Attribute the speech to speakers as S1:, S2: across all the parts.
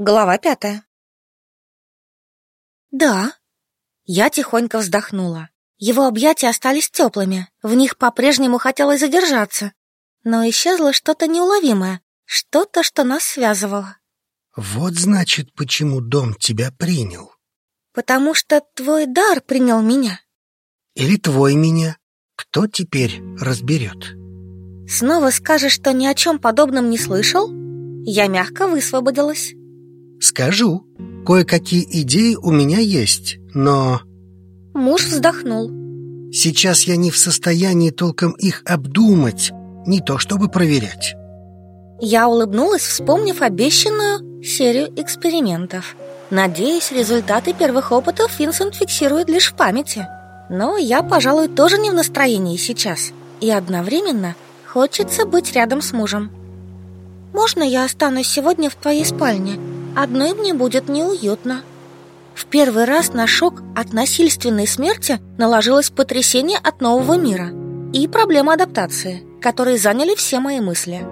S1: Глава пятая. Да. Я тихонько вздохнула. Его объятия остались теплыми, в них по-прежнему хотелось задержаться. Но исчезло что-то неуловимое, что-то, что нас связывало.
S2: Вот значит, почему дом тебя принял.
S1: Потому что твой дар принял меня.
S2: Или твой меня. Кто теперь разберет?
S1: Снова скажешь, что ни о чем подобном не слышал? Я мягко высвободилась.
S2: Скажу. Кое-какие идеи у меня есть, но...
S1: Муж вздохнул.
S2: Сейчас я не в состоянии толком их обдумать, не то чтобы проверять.
S1: Я улыбнулась, вспомнив обещанную серию экспериментов. Надеюсь, результаты первых опытов Винсент фиксирует лишь в памяти. Но я, пожалуй, тоже не в настроении сейчас. И одновременно хочется быть рядом с мужем. «Можно я останусь сегодня в твоей спальне?» Одной мне будет неуютно. В первый раз на шок от насильственной смерти наложилось потрясение от нового мира и проблема адаптации, которые заняли все мои мысли.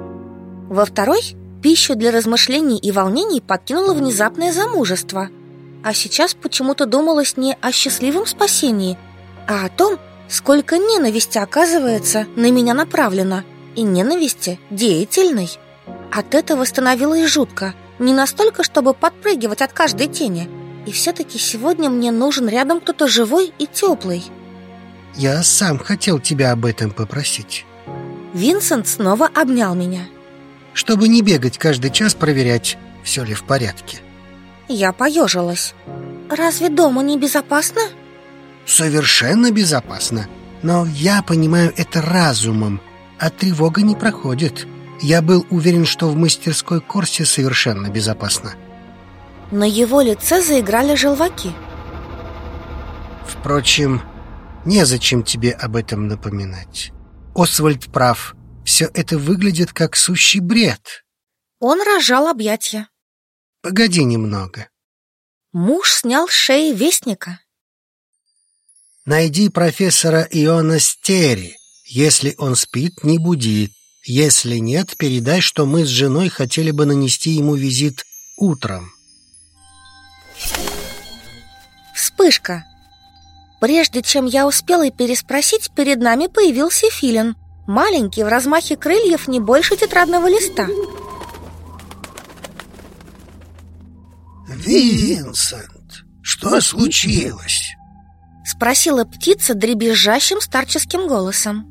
S1: Во второй пищу для размышлений и волнений покинуло внезапное замужество. А сейчас почему-то думалось не о счастливом спасении, а о том, сколько ненависти, оказывается, на меня направлено, и ненависти деятельной. От этого становилось жутко – не настолько, чтобы подпрыгивать от каждой тени. И все-таки сегодня мне нужен рядом кто-то живой и теплый.
S2: Я сам хотел тебя об этом попросить.
S1: Винсент снова обнял меня.
S2: Чтобы не бегать каждый час проверять, все ли в порядке.
S1: Я поежилась. Разве дома не безопасно?
S2: Совершенно безопасно. Но я понимаю это разумом, а тревога не проходит. Я был уверен, что в мастерской Корсе совершенно безопасно.
S1: На его лице заиграли желваки.
S2: Впрочем, незачем тебе об этом напоминать. Освальд прав. Все это выглядит как сущий бред.
S1: Он разжал объятия.
S2: Погоди немного.
S1: Муж снял с шеи вестника.
S2: Найди профессора Иона Стери. Если он спит, не буди. Если нет, передай, что мы с женой хотели бы нанести ему визит утром.
S1: Вспышка. Прежде чем я успела переспросить, перед нами появился филин. Маленький, в размахе крыльев не больше тетрадного листа.
S3: «Винсент, что случилось?»
S1: Спросила птица дребезжащим старческим голосом.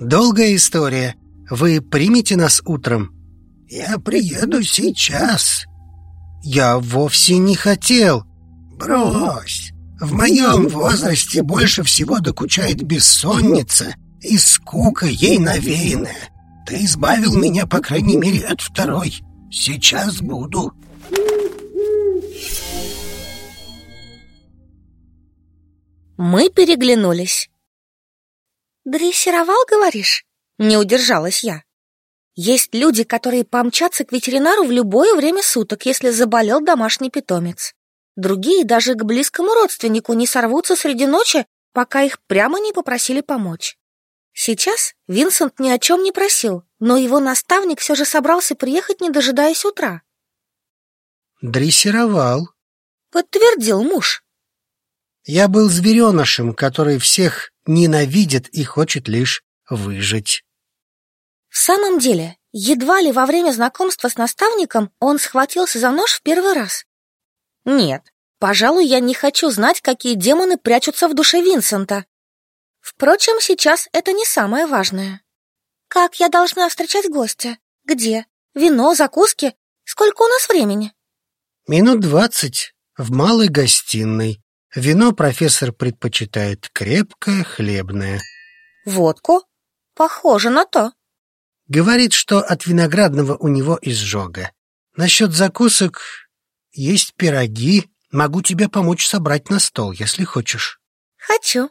S2: «Долгая история. Вы примете нас утром?
S3: Я приеду сейчас.
S2: Я вовсе не хотел.
S3: Брось. В моем возрасте больше всего докучает бессонница и скука ей навеянная. Ты избавил меня, по крайней мере, от второй. Сейчас буду.
S1: Мы переглянулись. «Дрессировал, говоришь?» Не удержалась я. Есть люди, которые помчатся к ветеринару в любое время суток, если заболел домашний питомец. Другие даже к близкому родственнику не сорвутся среди ночи, пока их прямо не попросили помочь. Сейчас Винсент ни о чем не просил, но его наставник все же собрался приехать, не дожидаясь утра.
S2: «Дрессировал», —
S1: подтвердил муж.
S2: «Я был зверенышем, который всех ненавидит и хочет лишь выжить».
S1: В самом деле, едва ли во время знакомства с наставником он схватился за нож в первый раз. Нет, пожалуй, я не хочу знать, какие демоны прячутся в душе Винсента. Впрочем, сейчас это не самое важное. Как я должна встречать гостя? Где? Вино, закуски? Сколько у нас времени?
S2: Минут двадцать. В малой гостиной. Вино профессор предпочитает крепкое, хлебное.
S1: Водку? Похоже на то.
S2: Говорит, что от виноградного у него изжога. Насчет закусок есть пироги. Могу тебе помочь собрать на стол, если хочешь.
S1: Хочу.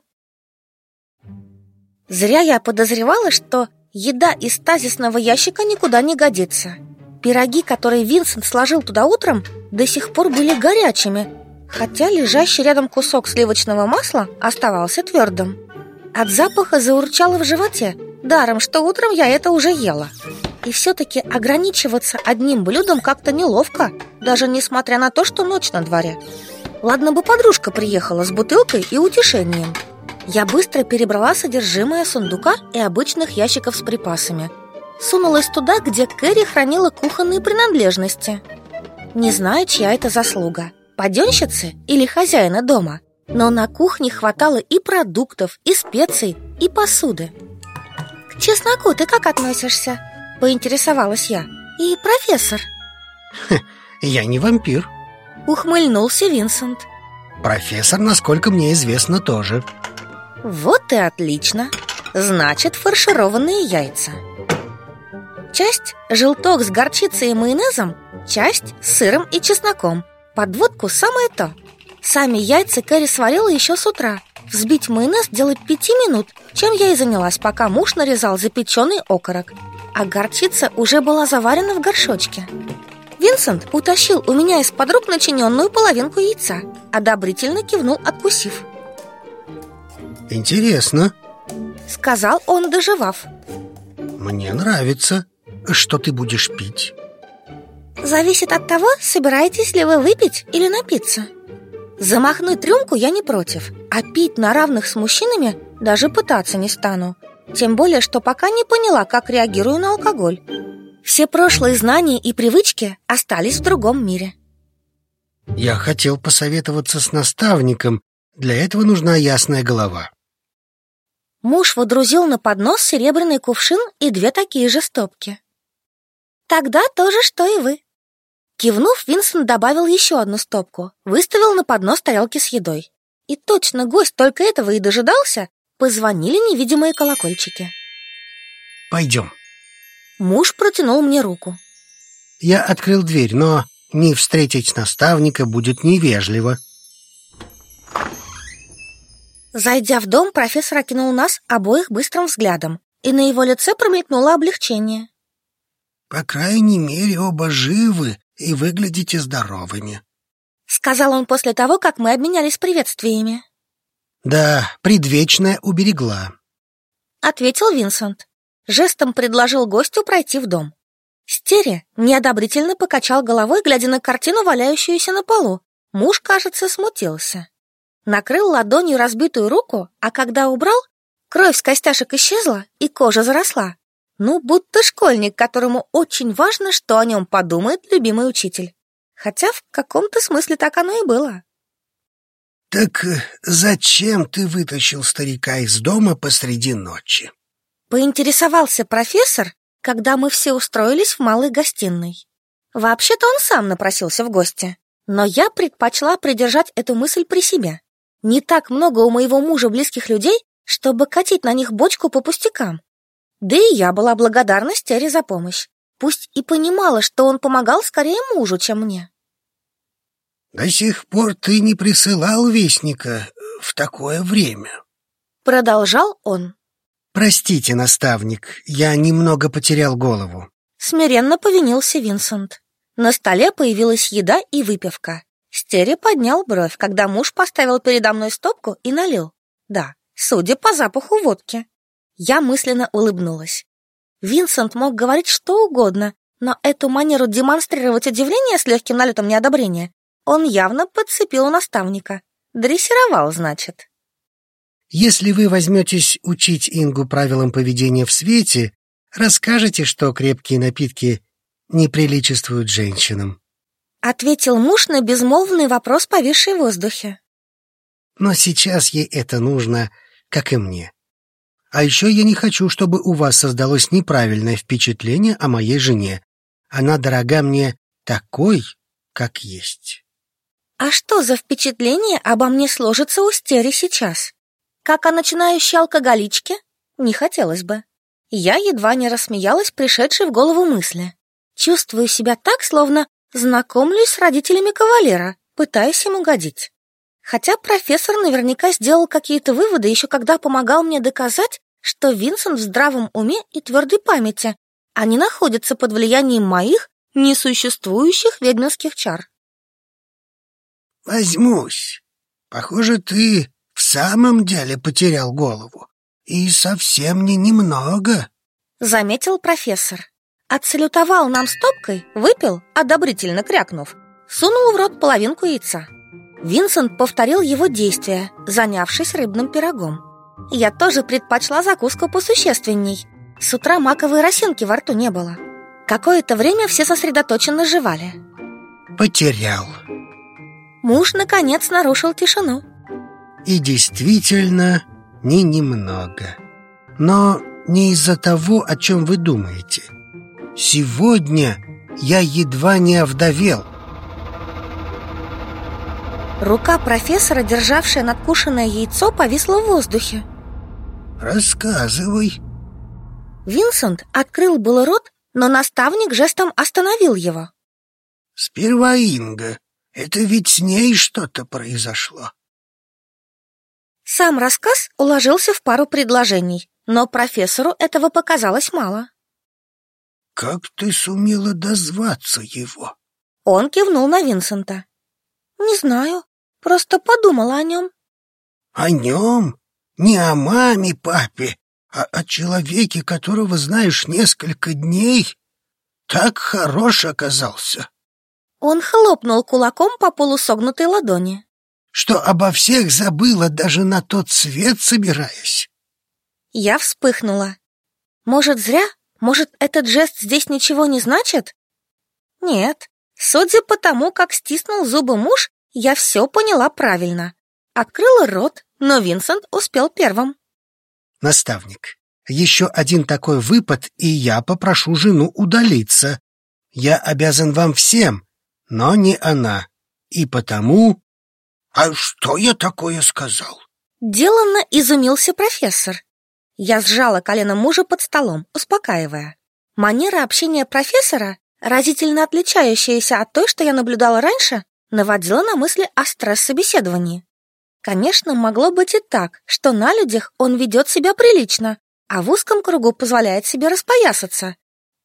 S1: Зря я подозревала, что еда из тазисного ящика никуда не годится. Пироги, которые Винсент сложил туда утром, до сих пор были горячими, хотя лежащий рядом кусок сливочного масла оставался твердым. От запаха заурчало в животе, Даром, что утром я это уже ела. И все-таки ограничиваться одним блюдом как-то неловко. даже несмотря на то, что ночь на дворе. Ладно бы подружка приехала с бутылкой и утешением. Я быстро перебрала содержимое сундука и обычных ящиков с припасами. Сунулась туда, где Кэрри хранила кухонные принадлежности. Не знаю, чья это заслуга, паденщицы или хозяина дома, но на кухне хватало и продуктов, и специй, и посуды. Чесноку ты как относишься? Поинтересовалась я. И профессор?
S2: Я не вампир.
S1: Ухмыльнулся Винсент.
S2: Профессор, насколько мне известно, тоже.
S1: Вот и отлично. Значит, фаршированные яйца. Часть – желток с горчицей и майонезом, часть – с сыром и чесноком. Подводку самое то. Сами яйца Кэрри сварила еще с утра. Взбить майонез делать пяти минут, чем я и занялась, пока муж нарезал запеченный окорок. А горчица уже была заварена в горшочке. Винсент утащил у меня из-под рук начиненную половинку яйца, одобрительно кивнул, откусив.
S2: Интересно
S1: Сказал он, доживав
S2: Мне нравится Что ты будешь пить?
S1: Зависит от того, собираетесь ли вы выпить или напиться Замахнуть рюмку я не против А пить на равных с мужчинами даже пытаться не стану. Тем более, что пока не поняла, как реагирую на алкоголь. Все прошлые знания и привычки остались в другом мире.
S2: Я хотел посоветоваться с наставником. Для этого нужна ясная голова.
S1: Муж водрузил на поднос серебряный кувшин и две такие же стопки. «Тогда то же, что и вы». Кивнув, Винсент добавил еще одну стопку, выставил на поднос тарелки с едой. И точно гость только этого и дожидался, позвонили невидимые колокольчики.
S2: «Пойдем».
S1: Муж протянул мне руку.
S2: Я открыл дверь, но не встретить наставника будет невежливо.
S1: Зайдя в дом, профессор окинул нас обоих быстрым взглядом, и на его лице промелькнуло облегчение.
S3: «По крайней мере, оба живы и выглядите здоровыми», —
S1: сказал он после того, как мы обменялись приветствиями.
S2: «Да, предвечная уберегла», —
S1: ответил Винсент. Жестом предложил гостю пройти в дом. Стери неодобрительно покачал головой, глядя на картину, валяющуюся на полу. Муж, кажется, смутился накрыл ладонью разбитую руку, а когда убрал, кровь с костяшек исчезла и кожа заросла. Ну, будто школьник, которому очень важно, что о нем подумает любимый учитель. Хотя в каком-то смысле так оно и было.
S3: «Так э, зачем ты вытащил старика из дома посреди ночи?»
S1: Поинтересовался профессор, когда мы все устроились в малой гостиной. Вообще-то он сам напросился в гости, но я предпочла придержать эту мысль при себе. Не так много у моего мужа близких людей, чтобы катить на них бочку по пустякам. Да и я была благодарна Стере за помощь. Пусть и понимала, что он помогал скорее мужу, чем мне.
S3: «До сих пор ты не присылал вестника в такое время», —
S1: продолжал он.
S2: «Простите, наставник, я немного потерял голову».
S1: Смиренно повинился Винсент. На столе появилась еда и выпивка. Стери поднял бровь, когда муж поставил передо мной стопку и налил. Да, судя по запаху водки. Я мысленно улыбнулась. Винсент мог говорить что угодно, но эту манеру демонстрировать удивление с легким налетом неодобрения он явно подцепил у наставника. Дрессировал, значит.
S2: Если вы возьметесь учить Ингу правилам поведения в свете, расскажете, что крепкие напитки не приличествуют женщинам.
S1: Ответил муж на безмолвный вопрос, повисший в воздухе.
S2: Но сейчас ей это нужно, как и мне. А еще я не хочу, чтобы у вас создалось неправильное впечатление о моей жене. Она дорога мне такой, как есть.
S1: А что за впечатление обо мне сложится у Стери сейчас? Как о начинающей алкоголичке? Не хотелось бы. Я едва не рассмеялась пришедшей в голову мысли. Чувствую себя так, словно Знакомлюсь с родителями кавалера, пытаясь им угодить. Хотя профессор наверняка сделал какие-то выводы еще когда помогал мне доказать, что Винсент в здравом уме и твердой памяти, а не находится под влиянием моих несуществующих ведьминских чар.
S3: «Возьмусь. Похоже, ты в самом деле потерял голову. И совсем не немного», —
S1: заметил профессор. Отсалютовал нам стопкой, выпил, одобрительно крякнув, сунул в рот половинку яйца. Винсент повторил его действия, занявшись рыбным пирогом. Я тоже предпочла закуску посущественней. С утра маковой росинки во рту не было. Какое-то время все сосредоточенно жевали.
S2: Потерял.
S1: Муж, наконец, нарушил тишину.
S2: И действительно, не немного. Но не из-за того, о чем вы думаете. Сегодня я едва не овдовел.
S1: Рука профессора, державшая надкушенное яйцо, повисла в воздухе.
S3: Рассказывай.
S1: Винсент открыл был рот, но наставник жестом остановил его.
S3: Сперва Инга. Это ведь с ней что-то произошло.
S1: Сам рассказ уложился в пару предложений, но профессору этого показалось мало.
S3: Как ты сумела дозваться его?
S1: Он кивнул на Винсента. Не знаю, просто подумала о нем.
S3: О нем? Не о маме, папе, а о человеке, которого знаешь несколько дней? Так хорош оказался.
S1: Он хлопнул кулаком по полусогнутой ладони.
S3: Что обо всех забыла, даже на тот свет собираясь.
S1: Я вспыхнула. Может, зря? Может, этот жест здесь ничего не значит? Нет. Судя по тому, как стиснул зубы муж, я все поняла правильно. Открыла рот, но Винсент успел первым.
S2: Наставник, еще один такой выпад, и я попрошу жену удалиться. Я обязан вам всем, но не она. И потому...
S3: А что я такое сказал?
S1: Деланно изумился профессор. Я сжала колено мужа под столом, успокаивая. Манера общения профессора, разительно отличающаяся от той, что я наблюдала раньше, наводила на мысли о стресс-собеседовании. Конечно, могло быть и так, что на людях он ведет себя прилично, а в узком кругу позволяет себе распоясаться.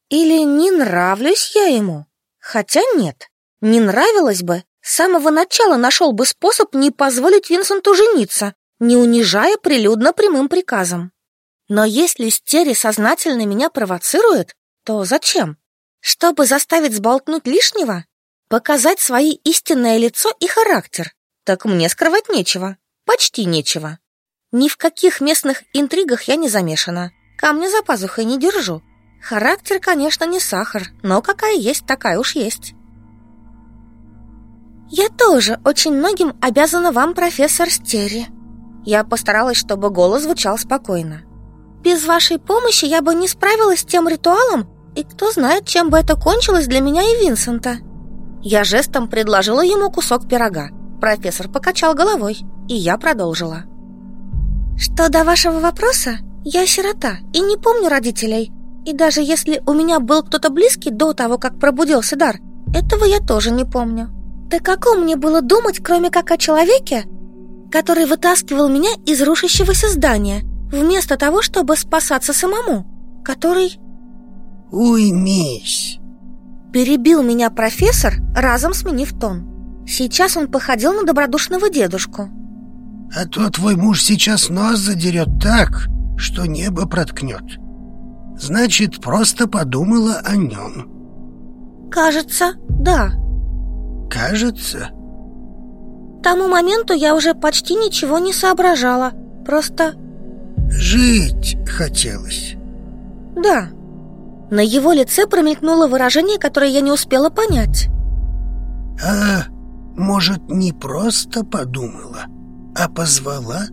S1: Или не нравлюсь я ему? Хотя нет, не нравилось бы, с самого начала нашел бы способ не позволить Винсенту жениться, не унижая прилюдно прямым приказом. Но если Стери сознательно меня провоцирует, то зачем? Чтобы заставить сболтнуть лишнего? Показать свои истинное лицо и характер? Так мне скрывать нечего. Почти нечего. Ни в каких местных интригах я не замешана. Камня за пазухой не держу. Характер, конечно, не сахар, но какая есть, такая уж есть. Я тоже очень многим обязана вам, профессор Стери. Я постаралась, чтобы голос звучал спокойно. Без вашей помощи я бы не справилась с тем ритуалом, и кто знает, чем бы это кончилось для меня и Винсента. Я жестом предложила ему кусок пирога. Профессор покачал головой, и я продолжила. Что до вашего вопроса, я сирота и не помню родителей. И даже если у меня был кто-то близкий до того, как пробудился дар, этого я тоже не помню. Так о ком мне было думать, кроме как о человеке, который вытаскивал меня из рушащегося здания – вместо того, чтобы спасаться самому, который...
S3: Уймись!
S1: Перебил меня профессор, разом сменив тон. Сейчас он походил на добродушного дедушку.
S3: А то твой муж сейчас нос задерет так, что небо проткнет. Значит, просто подумала о нем.
S1: Кажется, да.
S3: Кажется?
S1: К тому моменту я уже почти ничего не соображала. Просто
S3: Жить хотелось.
S1: Да. На его лице промелькнуло выражение, которое я не успела понять.
S3: А может, не просто подумала, а позвала?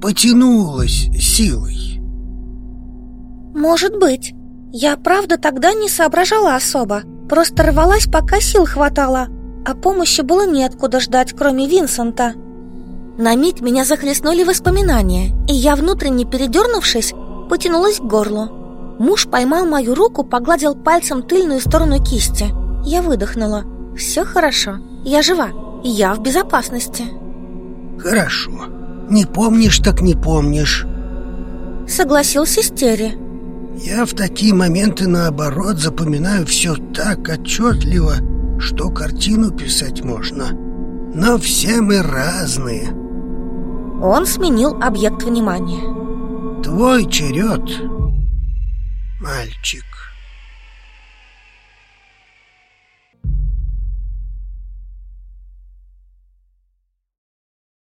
S3: Потянулась силой?
S1: Может быть. Я, правда, тогда не соображала особо. Просто рвалась, пока сил хватало. А помощи было неоткуда ждать, кроме Винсента. На миг меня захлестнули воспоминания, и я, внутренне передернувшись, потянулась к горлу. Муж поймал мою руку, погладил пальцем тыльную сторону кисти. Я выдохнула. «Все хорошо. Я жива. Я в безопасности».
S3: «Хорошо. Не помнишь, так не помнишь».
S1: Согласился Стери.
S3: «Я в такие моменты, наоборот, запоминаю все так отчетливо, что картину писать можно. Но все мы разные».
S1: Он сменил объект внимания.
S3: Твой черед, мальчик.